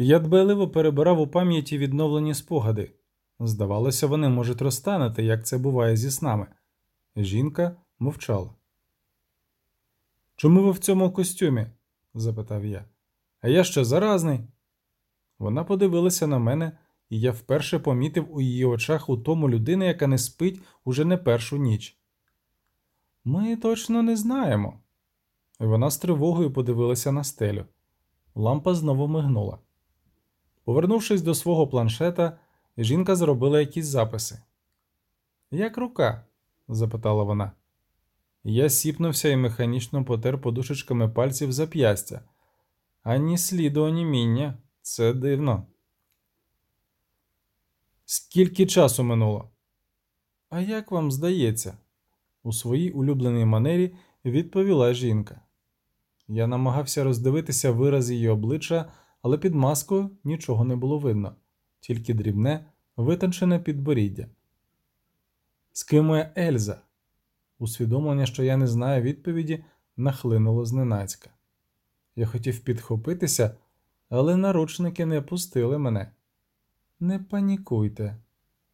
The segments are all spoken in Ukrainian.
Я дбайливо перебирав у пам'яті відновлені спогади. Здавалося, вони можуть розтанути, як це буває зі снами. Жінка мовчала. Чому ви в цьому костюмі? запитав я. А я що заразний? Вона подивилася на мене, і я вперше помітив у її очах у тому людини, яка не спить уже не першу ніч. Ми точно не знаємо. І Вона з тривогою подивилася на стелю. Лампа знову мигнула. Повернувшись до свого планшета, жінка зробила якісь записи. Як рука? запитала вона. Я сіпнувся і механічно потер подушечками пальців зап'ястя. Ані сліду оніміння. Це дивно. Скільки часу минуло? А як вам здається? У своїй улюбленій манері відповіла жінка. Я намагався роздивитися вираз її обличчя, але під маскою нічого не було видно, тільки дрібне, витончене підборіддя. З ким моя Ельза? Усвідомлення, що я не знаю відповіді, нахлинуло зненацька. Я хотів підхопитися, але наручники не пустили мене. Не панікуйте,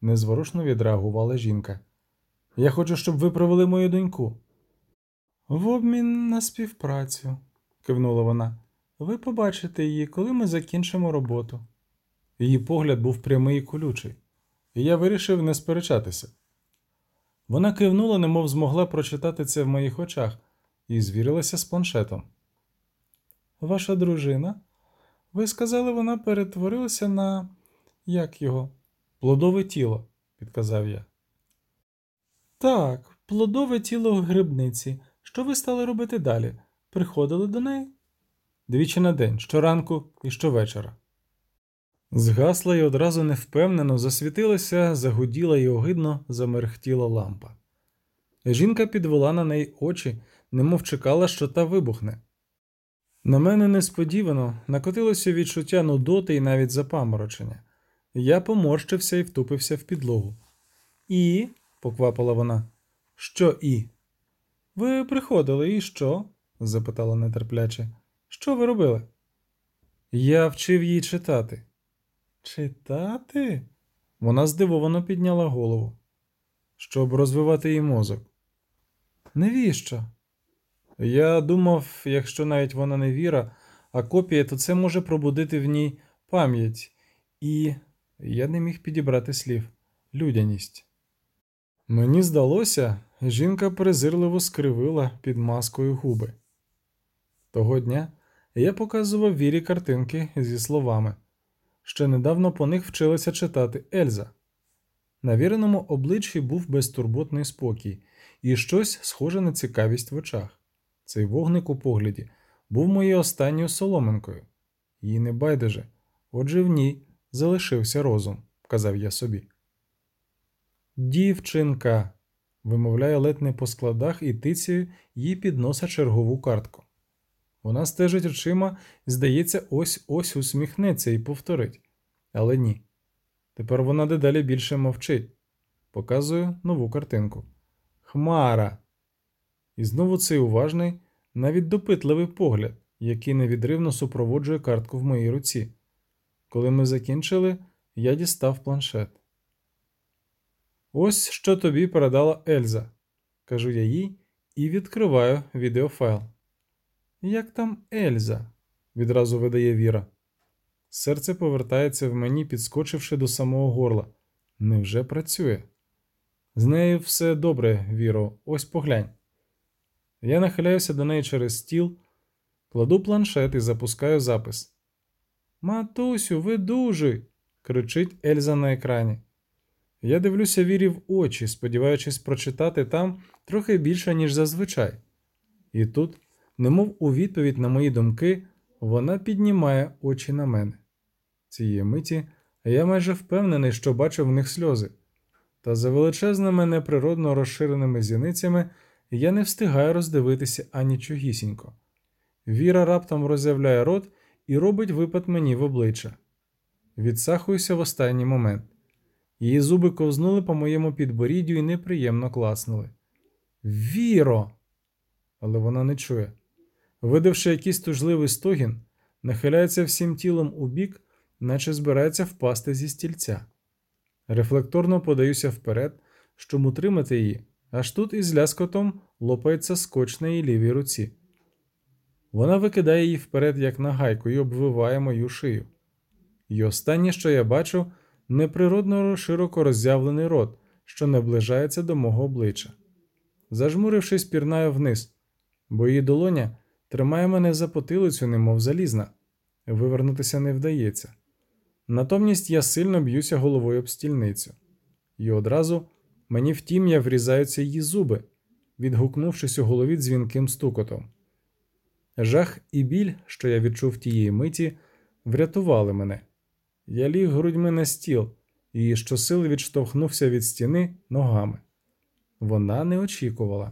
незворушно відреагувала жінка. Я хочу, щоб ви провели мою доньку. В обмін на співпрацю, кивнула вона. Ви побачите її, коли ми закінчимо роботу. Її погляд був прямий і колючий, і я вирішив не сперечатися. Вона кивнула, немов змогла прочитати це в моїх очах, і звірилася з планшетом. Ваша дружина? Ви сказали, вона перетворилася на як його? Плодове тіло, підказав я. Так, плодове тіло грибниці. Що ви стали робити далі? Приходили до неї? Двічі на день, щоранку і щовечора. Згасла і одразу невпевнено засвітилася, загуділа і огидно замерехтіла лампа. Жінка підвела на неї очі, немов чекала, що та вибухне. На мене несподівано накотилося відчуття нудоти і навіть запаморочення. Я поморщився і втупився в підлогу. І, поквапила вона, що і? Ви приходили, і що? запитала нетерпляче. Що ви робили? Я вчив їй читати. Читати? Вона здивовано підняла голову, щоб розвивати їй мозок. Навіщо? Я думав, якщо навіть вона не віра, а копія, то це може пробудити в ній пам'ять, і я не міг підібрати слів людяність. Мені здалося, жінка презирливо скривила під маскою губи. Того дня я показував вірі картинки зі словами. Ще недавно по них вчилася читати Ельза. На віреному обличчі був безтурботний спокій і щось схоже на цікавість в очах. Цей вогник у погляді був моєю останньою соломинкою. Їй не байдуже, отже в ній залишився розум, казав я собі. Дівчинка, вимовляє ледь не по складах і тицею їй підноса чергову картку. Вона стежить очима здається, ось ось усміхнеться і повторить. Але ні. Тепер вона дедалі більше мовчить. Показую нову картинку. Хмара. І знову цей уважний, навіть допитливий погляд, який невідривно супроводжує картку в моїй руці. Коли ми закінчили, я дістав планшет. Ось що тобі передала Ельза, кажу я їй і відкриваю відеофайл. Як там Ельза? відразу видає Віра. Серце повертається в мені, підскочивши до самого горла. Невже працює? З нею все добре, Віро, ось поглянь. Я нахиляюся до неї через стіл, кладу планшет і запускаю запис. Матусю, ви дужий!» – кричить Ельза на екрані. Я дивлюся вірі в очі, сподіваючись прочитати там трохи більше, ніж зазвичай. І тут, немов у відповідь на мої думки, вона піднімає очі на мене. Цієї миті я майже впевнений, що бачу в них сльози. Та за величезними неприродно розширеними зіницями я не встигаю роздивитися анічогісінько. Віра раптом роз'являє рот і робить випад мені в обличчя. Відсахуюся в останній момент. Її зуби ковзнули по моєму підборіддю і неприємно класнули. Віро! Але вона не чує. Видавши якийсь тужливий стогін, нахиляється всім тілом у бік наче збирається впасти зі стільця. Рефлекторно подаюся вперед, щоб утримати її, аж тут із ляскотом лопається скотч на її лівій руці. Вона викидає її вперед, як на гайку, і обвиває мою шию. І останнє, що я бачу, неприродно широко роззявлений рот, що наближається до мого обличчя. Зажмурившись, пірнаю вниз, бо її долоня тримає мене за потилицю, немов залізна. Вивернутися не вдається. Натомість я сильно б'юся головою об стільницю, і одразу мені в тім'я врізаються її зуби, відгукнувшись у голові дзвінким стукотом. Жах і біль, що я відчув тієї миті, врятували мене. Я ліг грудьми на стіл і щосили відштовхнувся від стіни ногами. Вона не очікувала.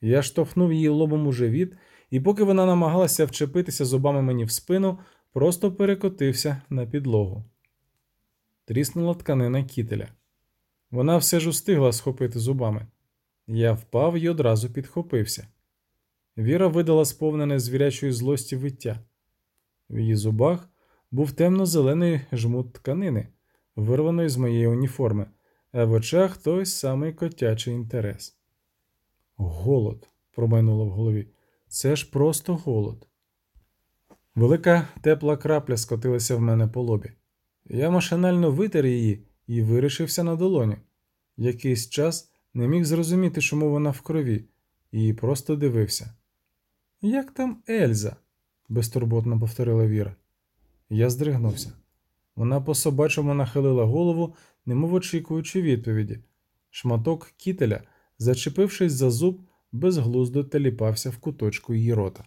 Я штовхнув її лобом у живіт, і поки вона намагалася вчепитися зубами мені в спину, просто перекотився на підлогу. Тріснула тканина кітеля. Вона все ж устигла схопити зубами. Я впав і одразу підхопився. Віра видала сповнене звірячої злості виття. В її зубах був темно-зелений жмут тканини, вирваної з моєї уніформи, а в очах той самий котячий інтерес. Голод, промайнуло в голові. Це ж просто голод. Велика тепла крапля скотилася в мене по лобі. Я машинально витер її і вирішився на долоню. Якийсь час не міг зрозуміти, чому вона в крові, і просто дивився. Як там Ельза? безтурботно повторила Віра. Я здригнувся. Вона по собачому нахилила голову, немов очікуючи відповіді. Шматок кітеля, зачепившись за зуб, безглуздо теліпався в куточку її рота.